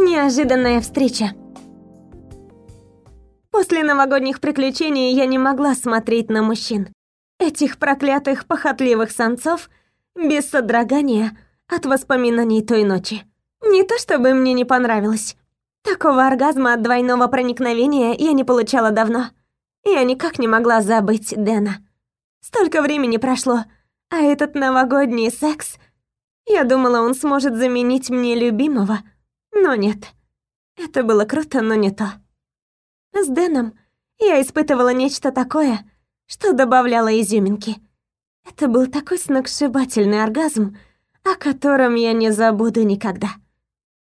Неожиданная встреча. После новогодних приключений я не могла смотреть на мужчин. Этих проклятых похотливых самцов без содрогания от воспоминаний той ночи. Не то чтобы мне не понравилось. Такого оргазма от двойного проникновения я не получала давно. Я никак не могла забыть Дэна. Столько времени прошло, а этот новогодний секс... Я думала, он сможет заменить мне любимого, но нет. Это было круто, но не то. С Дэном я испытывала нечто такое, что добавляло изюминки. Это был такой сногсшибательный оргазм, о котором я не забуду никогда.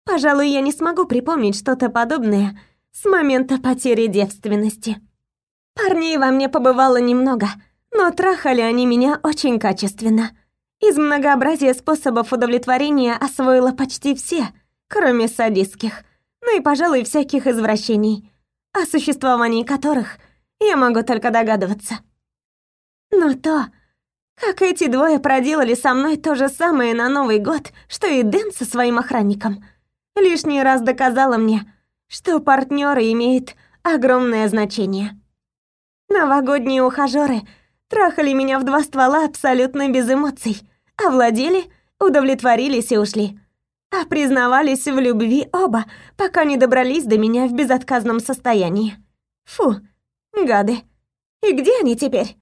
Пожалуй, я не смогу припомнить что-то подобное с момента потери девственности. Парней во мне побывало немного, но трахали они меня очень качественно. Из многообразия способов удовлетворения освоила почти все, кроме садистских, ну и, пожалуй, всяких извращений, о существовании которых я могу только догадываться. Но то, как эти двое проделали со мной то же самое на Новый год, что и Дэн со своим охранником, лишний раз доказало мне, что партнеры имеют огромное значение. Новогодние ухажеры трахали меня в два ствола абсолютно без эмоций, овладели, удовлетворились и ушли. А признавались в любви оба, пока не добрались до меня в безотказном состоянии. Фу, гады. И где они теперь?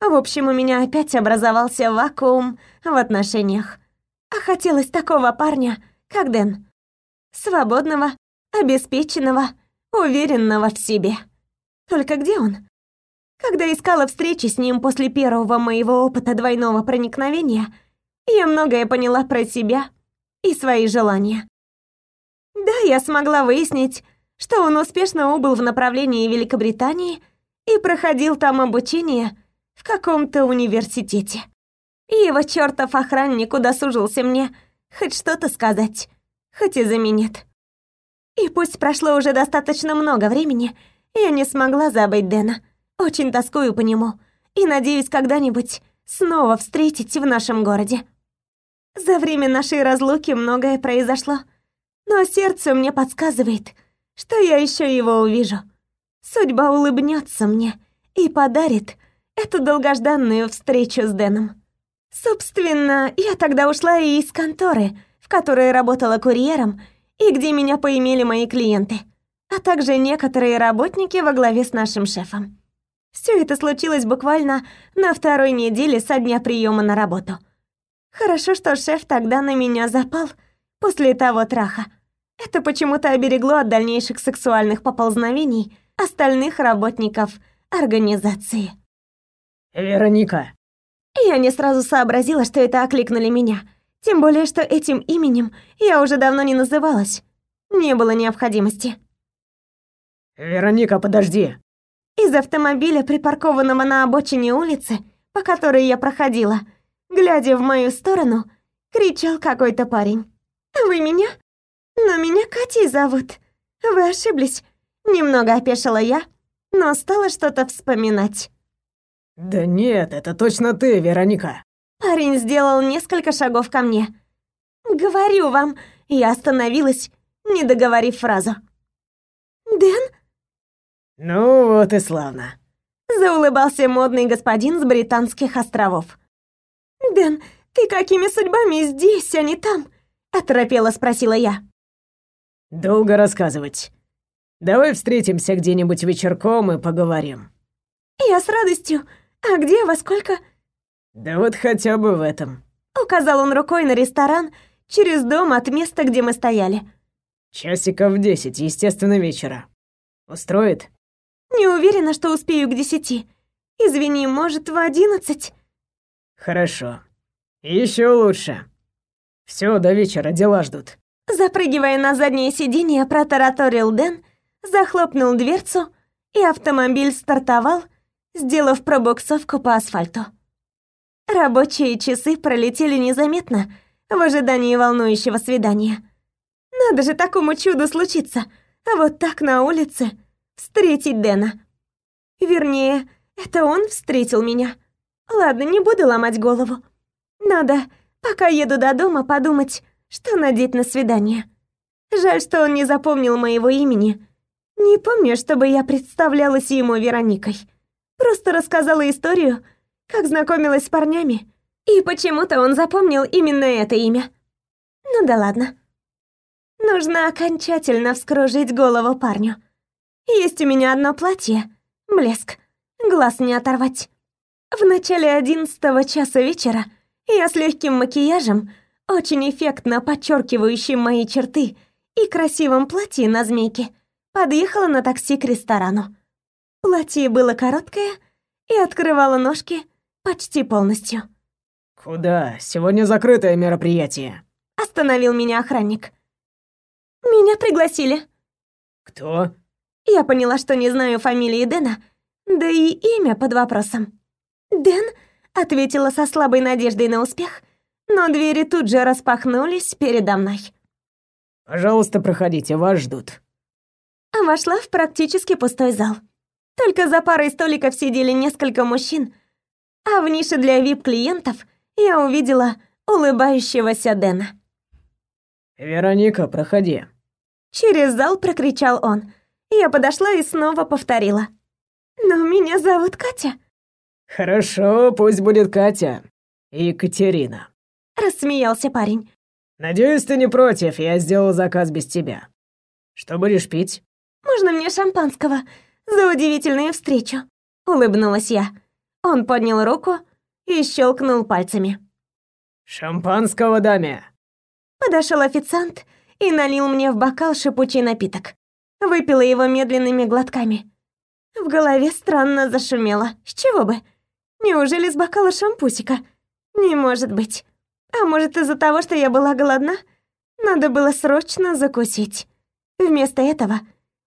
В общем, у меня опять образовался вакуум в отношениях. А хотелось такого парня, как Дэн. Свободного, обеспеченного, уверенного в себе. Только где он? Когда искала встречи с ним после первого моего опыта двойного проникновения, я многое поняла про себя и свои желания. Да, я смогла выяснить, что он успешно убыл в направлении Великобритании и проходил там обучение в каком-то университете. И его чертов охранник удосужился мне хоть что-то сказать, хоть и заменит. И пусть прошло уже достаточно много времени, я не смогла забыть Дэна. Очень тоскую по нему и надеюсь когда-нибудь снова встретить в нашем городе. За время нашей разлуки многое произошло, но сердце мне подсказывает, что я еще его увижу. Судьба улыбнется мне и подарит эту долгожданную встречу с Дэном. Собственно, я тогда ушла и из конторы, в которой работала курьером и где меня поимели мои клиенты, а также некоторые работники во главе с нашим шефом. Все это случилось буквально на второй неделе со дня приема на работу – Хорошо, что шеф тогда на меня запал после того траха. Это почему-то оберегло от дальнейших сексуальных поползновений остальных работников организации. «Вероника!» Я не сразу сообразила, что это окликнули меня. Тем более, что этим именем я уже давно не называлась. Не было необходимости. «Вероника, подожди!» Из автомобиля, припаркованного на обочине улицы, по которой я проходила, глядя в мою сторону, кричал какой-то парень. «Вы меня? Но меня Катей зовут. Вы ошиблись». Немного опешила я, но стала что-то вспоминать. «Да нет, это точно ты, Вероника». Парень сделал несколько шагов ко мне. «Говорю вам», я остановилась, не договорив фразу. «Дэн?» «Ну вот и славно», заулыбался модный господин с британских островов. «Дэн, ты какими судьбами здесь, а не там?» — оторопела спросила я. «Долго рассказывать. Давай встретимся где-нибудь вечерком и поговорим». «Я с радостью. А где, во сколько?» «Да вот хотя бы в этом». Указал он рукой на ресторан через дом от места, где мы стояли. «Часиков десять, естественно, вечера. Устроит?» «Не уверена, что успею к десяти. Извини, может, в одиннадцать?» Хорошо. Еще лучше. Все, до вечера дела ждут. Запрыгивая на заднее сиденье, протараторил Дэн, захлопнул дверцу, и автомобиль стартовал, сделав пробуксовку по асфальту. Рабочие часы пролетели незаметно в ожидании волнующего свидания. Надо же такому чуду случиться, а вот так на улице встретить Дэна. Вернее, это он встретил меня. Ладно, не буду ломать голову. Надо, пока еду до дома, подумать, что надеть на свидание. Жаль, что он не запомнил моего имени. Не помню, чтобы я представлялась ему Вероникой. Просто рассказала историю, как знакомилась с парнями, и почему-то он запомнил именно это имя. Ну да ладно. Нужно окончательно вскружить голову парню. Есть у меня одно платье, блеск, глаз не оторвать. В начале одиннадцатого часа вечера я с легким макияжем, очень эффектно подчеркивающим мои черты, и красивом платье на змейке, подъехала на такси к ресторану. Платье было короткое и открывало ножки почти полностью. «Куда? Сегодня закрытое мероприятие». Остановил меня охранник. «Меня пригласили». «Кто?» Я поняла, что не знаю фамилии Дэна, да и имя под вопросом. «Дэн?» — ответила со слабой надеждой на успех, но двери тут же распахнулись передо мной. «Пожалуйста, проходите, вас ждут». А вошла в практически пустой зал. Только за парой столиков сидели несколько мужчин, а в нише для вип-клиентов я увидела улыбающегося Дэна. «Вероника, проходи». Через зал прокричал он. Я подошла и снова повторила. «Но меня зовут Катя». «Хорошо, пусть будет Катя. Екатерина». Рассмеялся парень. «Надеюсь, ты не против, я сделал заказ без тебя. Что будешь пить?» «Можно мне шампанского за удивительную встречу?» Улыбнулась я. Он поднял руку и щелкнул пальцами. «Шампанского, даме!» Подошел официант и налил мне в бокал шипучий напиток. Выпила его медленными глотками. В голове странно зашумело. С чего бы? Неужели с бокала шампусика? Не может быть. А может из-за того, что я была голодна? Надо было срочно закусить. Вместо этого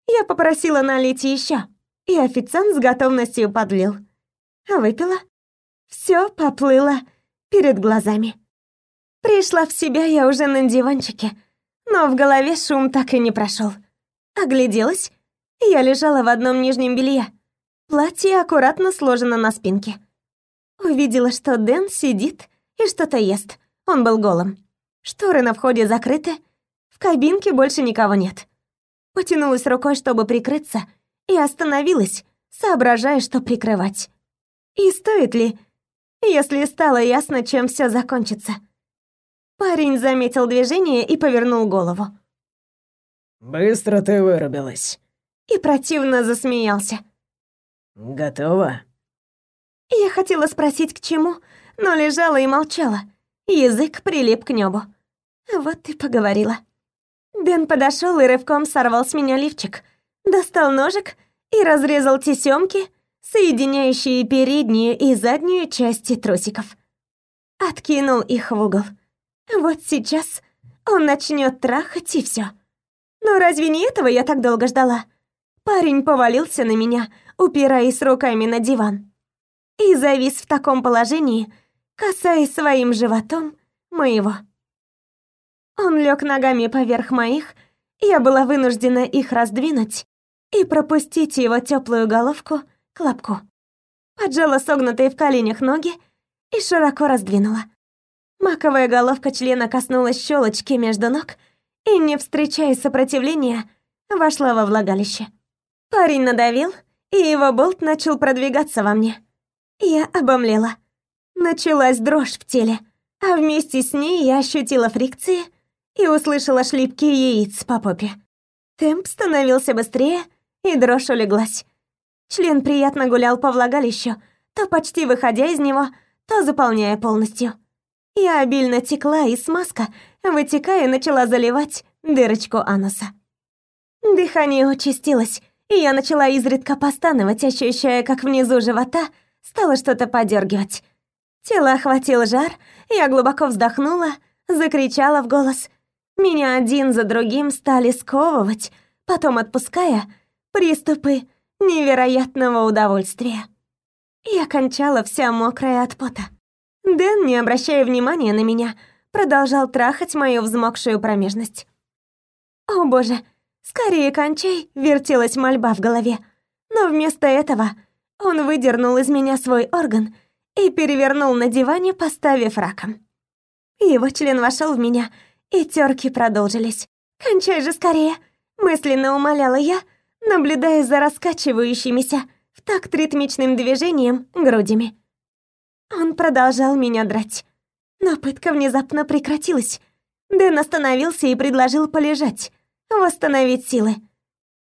я попросила налить еще, и официант с готовностью подлил. Выпила. Все поплыло перед глазами. Пришла в себя я уже на диванчике, но в голове шум так и не прошел. Огляделась. Я лежала в одном нижнем белье. Платье аккуратно сложено на спинке. Увидела, что Дэн сидит и что-то ест. Он был голым. Шторы на входе закрыты. В кабинке больше никого нет. Потянулась рукой, чтобы прикрыться, и остановилась, соображая, что прикрывать. И стоит ли, если стало ясно, чем все закончится. Парень заметил движение и повернул голову. «Быстро ты вырубилась». И противно засмеялся. «Готова?» Я хотела спросить, к чему, но лежала и молчала. Язык прилип к небу. Вот и поговорила. Дэн подошел и рывком сорвал с меня лифчик, достал ножик и разрезал тесемки, соединяющие переднюю и заднюю части трусиков. Откинул их в угол. Вот сейчас он начнет трахать и все. Но разве не этого я так долго ждала? Парень повалился на меня, упираясь руками на диван. И завис в таком положении, касаясь своим животом моего. Он лег ногами поверх моих, я была вынуждена их раздвинуть и пропустить его теплую головку к лобку. Поджала согнутые в коленях ноги и широко раздвинула. Маковая головка члена коснулась щелочки между ног и, не встречая сопротивления, вошла во влагалище. Парень надавил, и его болт начал продвигаться во мне. Я обомлела. Началась дрожь в теле, а вместе с ней я ощутила фрикции и услышала шлепки яиц по попе. Темп становился быстрее, и дрожь улеглась. Член приятно гулял по влагалищу, то почти выходя из него, то заполняя полностью. Я обильно текла, и смазка, вытекая, начала заливать дырочку ануса. Дыхание участилось, и я начала изредка постановать, ощущая, как внизу живота стало что-то подергивать. Тело охватил жар, я глубоко вздохнула, закричала в голос. Меня один за другим стали сковывать, потом отпуская приступы невероятного удовольствия. Я кончала вся мокрая от пота. Дэн, не обращая внимания на меня, продолжал трахать мою взмокшую промежность. «О боже, скорее кончай!» — вертелась мольба в голове. Но вместо этого он выдернул из меня свой орган и перевернул на диване, поставив раком. Его член вошел в меня, и терки продолжились. «Кончай же скорее!» — мысленно умоляла я, наблюдая за раскачивающимися в такт ритмичным движением грудями. Он продолжал меня драть. Но пытка внезапно прекратилась. Дэн остановился и предложил полежать, восстановить силы.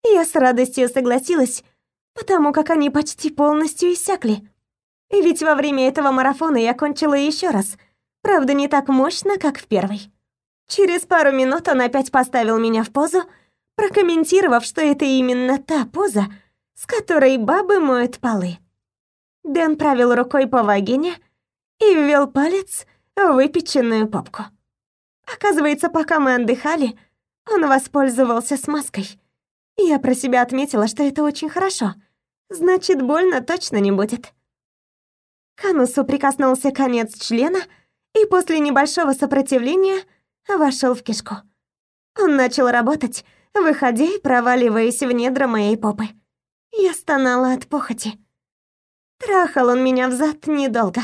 Я с радостью согласилась, потому как они почти полностью иссякли. Ведь во время этого марафона я кончила еще раз, правда, не так мощно, как в первый. Через пару минут он опять поставил меня в позу, прокомментировав, что это именно та поза, с которой бабы моют полы. Дэн правил рукой по вагине и ввел палец в выпеченную попку. Оказывается, пока мы отдыхали, он воспользовался смазкой. Я про себя отметила, что это очень хорошо. Значит, больно точно не будет. К анусу прикоснулся конец члена и после небольшого сопротивления вошел в кишку. Он начал работать, выходя и проваливаясь в недра моей попы. Я стонала от похоти. Трахал он меня взад недолго.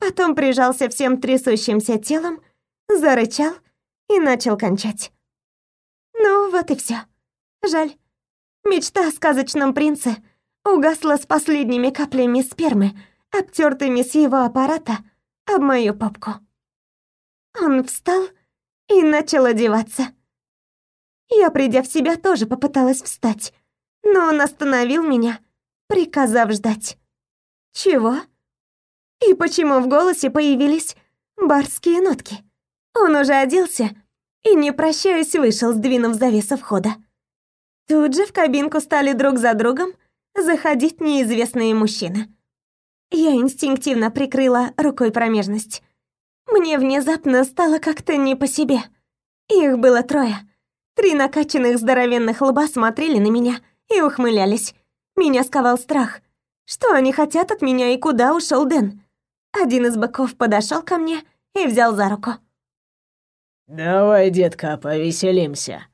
Потом прижался всем трясущимся телом, зарычал и начал кончать. Ну, вот и все. Жаль. Мечта о сказочном принце угасла с последними каплями спермы, обтертыми с его аппарата об мою попку. Он встал и начал одеваться. Я, придя в себя, тоже попыталась встать, но он остановил меня, приказав ждать. Чего? И почему в голосе появились барские нотки? Он уже оделся и, не прощаясь, вышел, сдвинув завесу входа. Тут же в кабинку стали друг за другом заходить неизвестные мужчины. Я инстинктивно прикрыла рукой промежность. Мне внезапно стало как-то не по себе. Их было трое. Три накачанных здоровенных лба смотрели на меня и ухмылялись. Меня сковал страх. Что они хотят от меня и куда ушел Дэн? Один из быков подошел ко мне и взял за руку. «Давай, детка, повеселимся.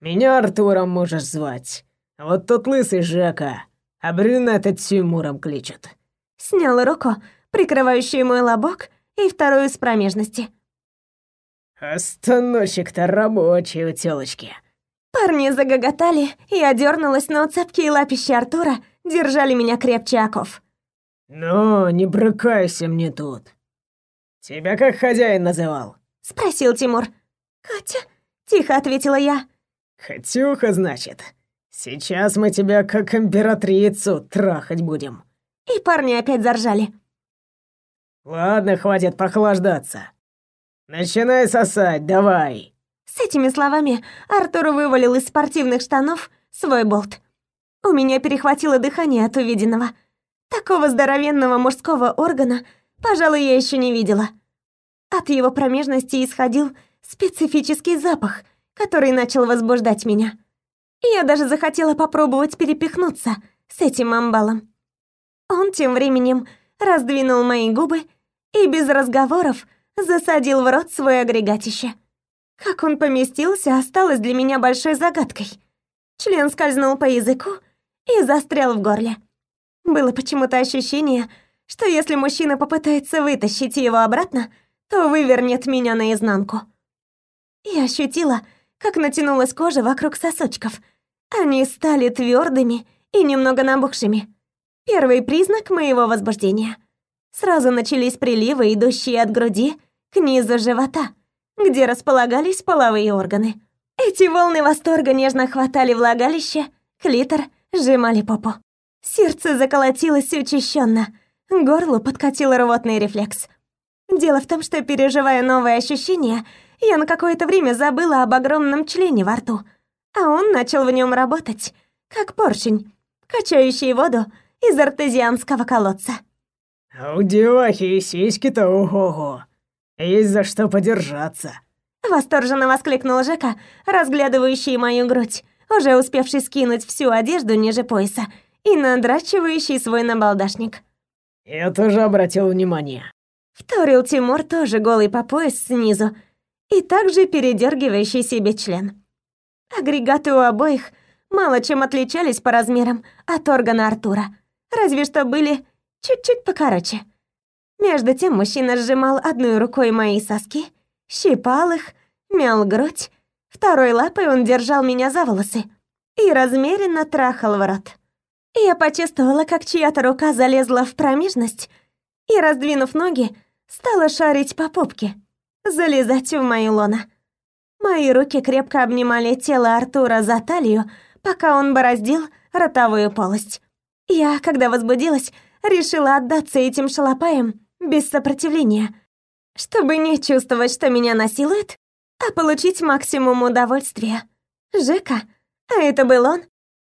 Меня Артуром можешь звать. Вот тот лысый Жека, а брюнета Тимуром кличет». Снял руку, прикрывающую мой лобок, и вторую с промежности. «Останочек-то рабочий у тёлочки». Парни загоготали, и одернулась, но цепкие лапищи Артура держали меня крепче оков. «Ну, не брыкайся мне тут. Тебя как хозяин называл?» — спросил Тимур. «Катя?» — тихо ответила я. «Катюха, значит. Сейчас мы тебя как императрицу трахать будем». И парни опять заржали. «Ладно, хватит прохлаждаться. Начинай сосать, давай!» С этими словами Артур вывалил из спортивных штанов свой болт. У меня перехватило дыхание от увиденного. Такого здоровенного мужского органа, пожалуй, я еще не видела. От его промежности исходил специфический запах, который начал возбуждать меня. Я даже захотела попробовать перепихнуться с этим амбалом. Он тем временем раздвинул мои губы и без разговоров засадил в рот свой агрегатище. Как он поместился, осталось для меня большой загадкой. Член скользнул по языку и застрял в горле. Было почему-то ощущение, что если мужчина попытается вытащить его обратно, то вывернет меня наизнанку. Я ощутила, как натянулась кожа вокруг сосочков. Они стали твердыми и немного набухшими. Первый признак моего возбуждения. Сразу начались приливы, идущие от груди к низу живота, где располагались половые органы. Эти волны восторга нежно хватали влагалище, клитор, сжимали попу. Сердце заколотилось учащенно, горло подкатил рвотный рефлекс. Дело в том, что, переживая новые ощущения, я на какое-то время забыла об огромном члене во рту, а он начал в нем работать, как поршень, качающий воду из артезианского колодца. «А у девахи и сиськи-то ого-го, есть за что подержаться!» Восторженно воскликнул Жека, разглядывающий мою грудь, уже успевший скинуть всю одежду ниже пояса и надрачивающий свой набалдашник. «Я тоже обратил внимание». Вторил Тимур тоже голый по пояс снизу и также передергивающий себе член. Агрегаты у обоих мало чем отличались по размерам от органа Артура, разве что были чуть-чуть покороче. Между тем мужчина сжимал одной рукой мои соски, щипал их, мял грудь Второй лапой он держал меня за волосы и размеренно трахал в рот. Я почувствовала, как чья-то рука залезла в промежность и, раздвинув ноги, стала шарить по попке, залезать в мою лоно. Мои руки крепко обнимали тело Артура за талию, пока он бороздил ротовую полость. Я, когда возбудилась, решила отдаться этим шалопаям без сопротивления, чтобы не чувствовать, что меня насилуют, а получить максимум удовольствия. Жека, а это был он,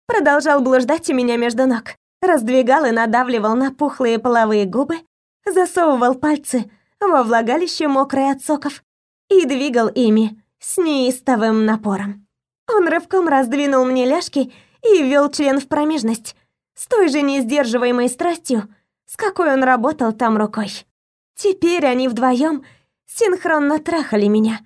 продолжал блуждать у меня между ног, раздвигал и надавливал на пухлые половые губы, засовывал пальцы во влагалище мокрое от соков и двигал ими с неистовым напором. Он рывком раздвинул мне ляжки и ввел член в промежность с той же несдерживаемой страстью, с какой он работал там рукой. Теперь они вдвоем синхронно трахали меня,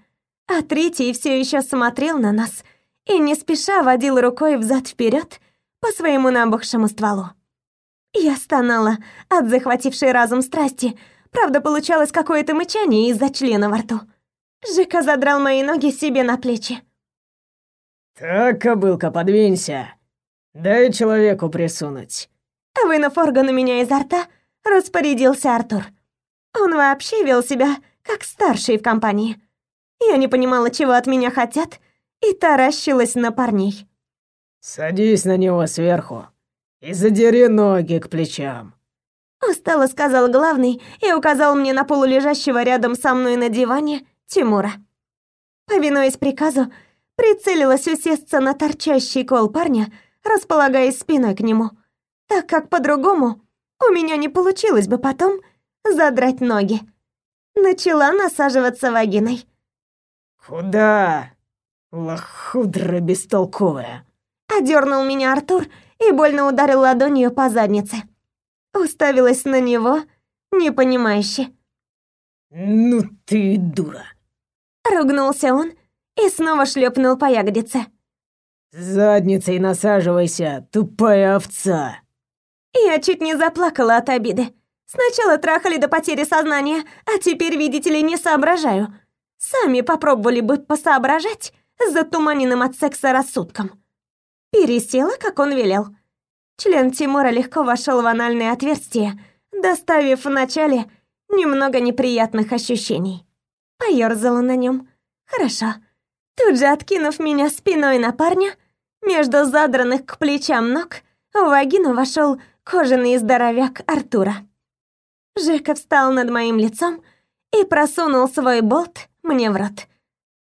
а третий все еще смотрел на нас и не спеша водил рукой взад вперед по своему набухшему стволу. Я стонала от захватившей разум страсти, правда, получалось какое-то мычание из-за члена во рту. Жека задрал мои ноги себе на плечи. «Так, кобылка, подвинься. Дай человеку присунуть». Вынув орган у меня изо рта, распорядился Артур. Он вообще вел себя как старший в компании. Я не понимала, чего от меня хотят, и таращилась на парней. «Садись на него сверху и задери ноги к плечам», устало сказал главный и указал мне на полулежащего рядом со мной на диване Тимура. Повинуясь приказу, прицелилась усесться на торчащий кол парня, располагаясь спиной к нему, так как по-другому у меня не получилось бы потом задрать ноги. Начала насаживаться вагиной. «Куда, лохудра бестолковая?» Одернул меня Артур и больно ударил ладонью по заднице. Уставилась на него, непонимающе. «Ну ты дура!» Ругнулся он и снова шлепнул по ягодице. «Задницей насаживайся, тупая овца!» Я чуть не заплакала от обиды. Сначала трахали до потери сознания, а теперь, видите ли, не соображаю. Сами попробовали бы посоображать с затуманенным от секса рассудком. Пересела, как он велел. Член Тимура легко вошел в анальное отверстие, доставив вначале немного неприятных ощущений. Поёрзала на нем. Хорошо. Тут же откинув меня спиной на парня, между задранных к плечам ног, в вагину вошел кожаный здоровяк Артура. Жека встал над моим лицом и просунул свой болт мне в рот.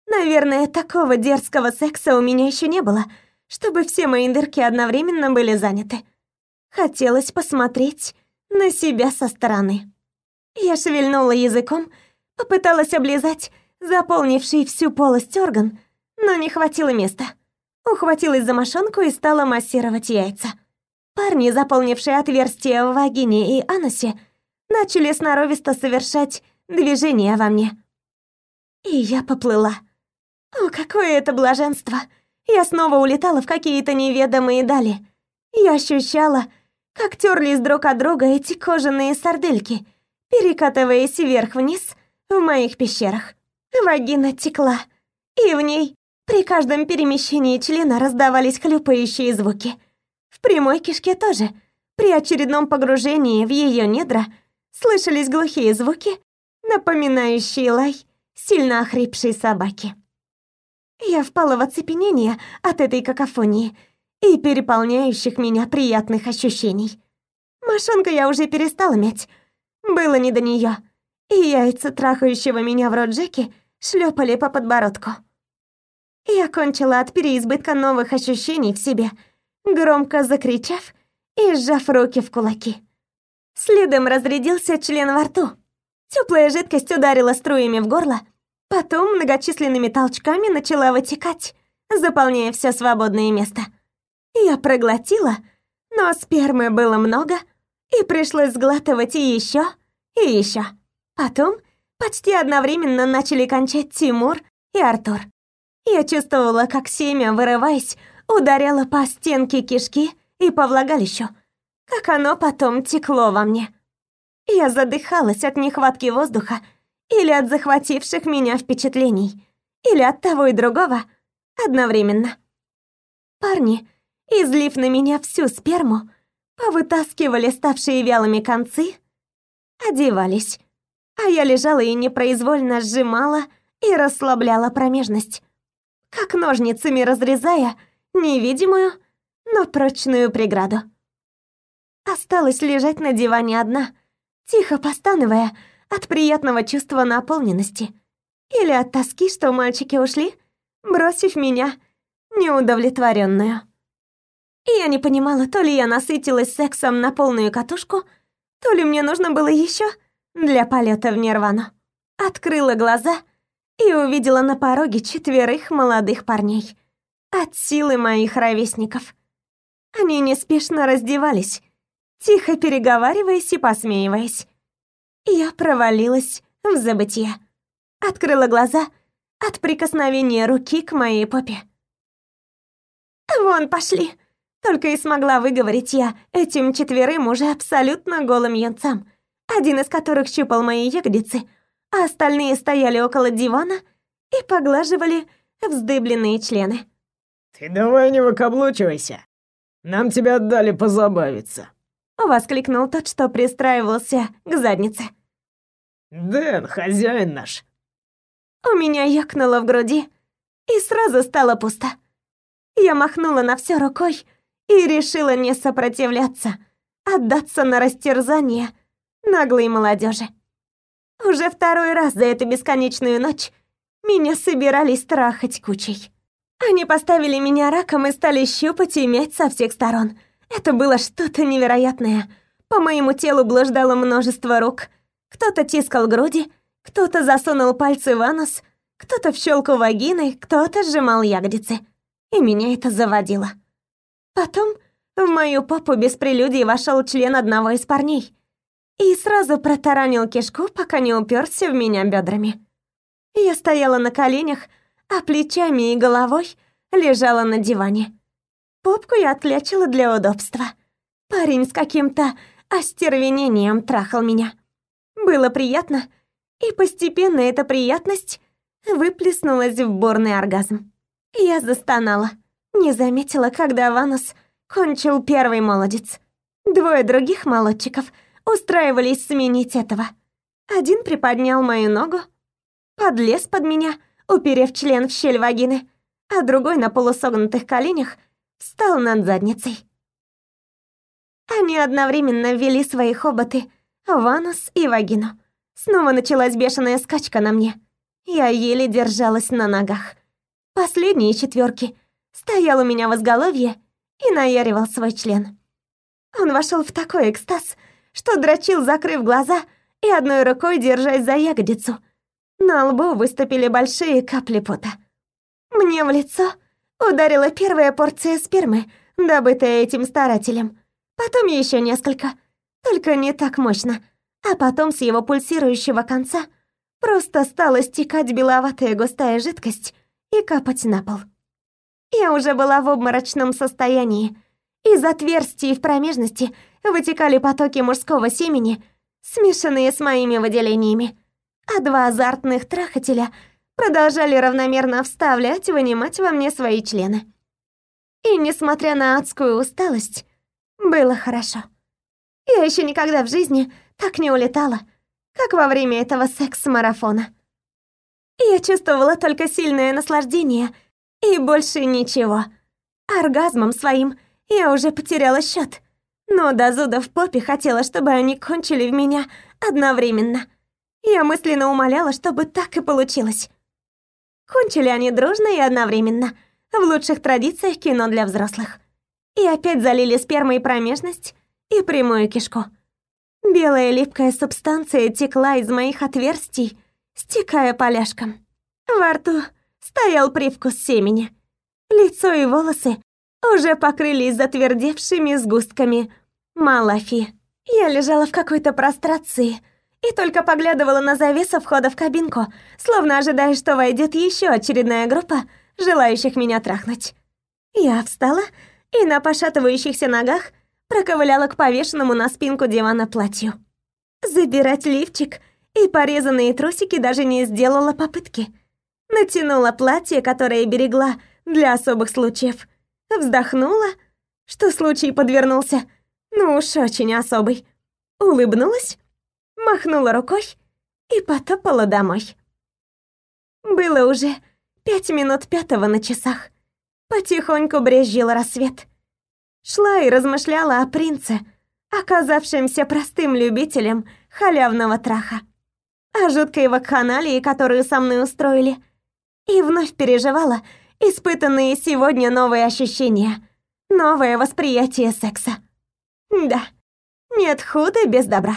Наверное, такого дерзкого секса у меня еще не было, чтобы все мои дырки одновременно были заняты. Хотелось посмотреть на себя со стороны. Я шевельнула языком, попыталась облизать заполнивший всю полость орган, но не хватило места. Ухватилась за мошонку и стала массировать яйца. Парни, заполнившие отверстия в вагине и аносе, начали сноровисто совершать движения во мне. И я поплыла. О, какое это блаженство! Я снова улетала в какие-то неведомые дали. Я ощущала, как терлись друг от друга эти кожаные сардельки, перекатываясь вверх-вниз в моих пещерах. Вагина текла, и в ней при каждом перемещении члена раздавались хлюпающие звуки. В прямой кишке тоже. При очередном погружении в ее недра слышались глухие звуки, напоминающие лай сильно охрипшей собаки. Я впала в оцепенение от этой какофонии и переполняющих меня приятных ощущений. Мошонка я уже перестала мять. Было не до нее. И яйца трахающего меня в рот Джеки шлепали по подбородку. Я кончила от переизбытка новых ощущений в себе, громко закричав и сжав руки в кулаки. Следом разрядился член во рту. Теплая жидкость ударила струями в горло, потом многочисленными толчками начала вытекать, заполняя все свободное место. Я проглотила, но спермы было много, и пришлось сглатывать и еще, и еще. Потом почти одновременно начали кончать Тимур и Артур. Я чувствовала, как семя, вырываясь, ударяло по стенке кишки и по влагалищу, как оно потом текло во мне. Я задыхалась от нехватки воздуха или от захвативших меня впечатлений, или от того и другого, одновременно. Парни, излив на меня всю сперму, повытаскивали ставшие вялыми концы, одевались, а я лежала и непроизвольно сжимала и расслабляла промежность, как ножницами разрезая невидимую, но прочную преграду. Осталось лежать на диване одна, тихо постановая от приятного чувства наполненности или от тоски, что мальчики ушли, бросив меня неудовлетворенную. Я не понимала, то ли я насытилась сексом на полную катушку, то ли мне нужно было еще для полета в нирвану. Открыла глаза и увидела на пороге четверых молодых парней. От силы моих ровесников. Они неспешно раздевались, тихо переговариваясь и посмеиваясь. Я провалилась в забытье. Открыла глаза от прикосновения руки к моей попе. «Вон пошли!» Только и смогла выговорить я этим четверым уже абсолютно голым янцам, один из которых щупал мои ягодицы, а остальные стояли около дивана и поглаживали вздыбленные члены. «Ты давай не выкаблучивайся. Нам тебя отдали позабавиться», — воскликнул тот, что пристраивался к заднице. «Дэн, хозяин наш». У меня ёкнуло в груди, и сразу стало пусто. Я махнула на все рукой и решила не сопротивляться, отдаться на растерзание наглой молодежи. Уже второй раз за эту бесконечную ночь меня собирались трахать кучей. Они поставили меня раком и стали щупать и мять со всех сторон. Это было что-то невероятное. По моему телу блуждало множество рук. Кто-то тискал груди, кто-то засунул пальцы в анус, кто-то в щелку вагины, кто-то сжимал ягодицы. И меня это заводило. Потом в мою попу без прелюдий вошел член одного из парней и сразу протаранил кишку, пока не уперся в меня бедрами. Я стояла на коленях, а плечами и головой лежала на диване. Попку я отклячила для удобства. Парень с каким-то остервенением трахал меня. Было приятно, и постепенно эта приятность выплеснулась в бурный оргазм. Я застонала. Не заметила, когда Ванус кончил первый молодец. Двое других молодчиков устраивались сменить этого. Один приподнял мою ногу, подлез под меня, уперев член в щель вагины, а другой на полусогнутых коленях встал над задницей. Они одновременно ввели свои хоботы в анус и вагину. Снова началась бешеная скачка на мне. Я еле держалась на ногах. Последние четверки стоял у меня в изголовье и наяривал свой член. Он вошел в такой экстаз, что дрочил, закрыв глаза и одной рукой держась за ягодицу. На лбу выступили большие капли пота. Мне в лицо ударила первая порция спермы, добытая этим старателем. Потом еще несколько, только не так мощно. А потом с его пульсирующего конца просто стала стекать беловатая густая жидкость и капать на пол. Я уже была в обморочном состоянии. Из отверстий в промежности вытекали потоки мужского семени, смешанные с моими выделениями. А два азартных трахателя продолжали равномерно вставлять, вынимать во мне свои члены. И несмотря на адскую усталость, было хорошо. Я еще никогда в жизни так не улетала, как во время этого секс-марафона. Я чувствовала только сильное наслаждение и больше ничего. Оргазмом своим я уже потеряла счет. Но до зуда в попе хотела, чтобы они кончили в меня одновременно. Я мысленно умоляла, чтобы так и получилось. Кончили они дружно и одновременно, в лучших традициях кино для взрослых. И опять залили спермой промежность и прямую кишку. Белая липкая субстанция текла из моих отверстий, стекая поляшком. Во рту стоял привкус семени. Лицо и волосы уже покрылись затвердевшими сгустками малафи. Я лежала в какой-то прострации и только поглядывала на завесу входа в кабинку, словно ожидая, что войдет еще очередная группа желающих меня трахнуть. Я встала и на пошатывающихся ногах проковыляла к повешенному на спинку дивана платью. Забирать лифчик и порезанные трусики даже не сделала попытки — натянула платье, которое берегла для особых случаев. Вздохнула, что случай подвернулся, ну уж очень особый. Улыбнулась, махнула рукой и потопала домой. Было уже пять минут пятого на часах. Потихоньку брезжил рассвет. Шла и размышляла о принце, оказавшемся простым любителем халявного траха. О жуткой вакханалии, которую со мной устроили. И вновь переживала испытанные сегодня новые ощущения, новое восприятие секса. Да, нет худа без добра.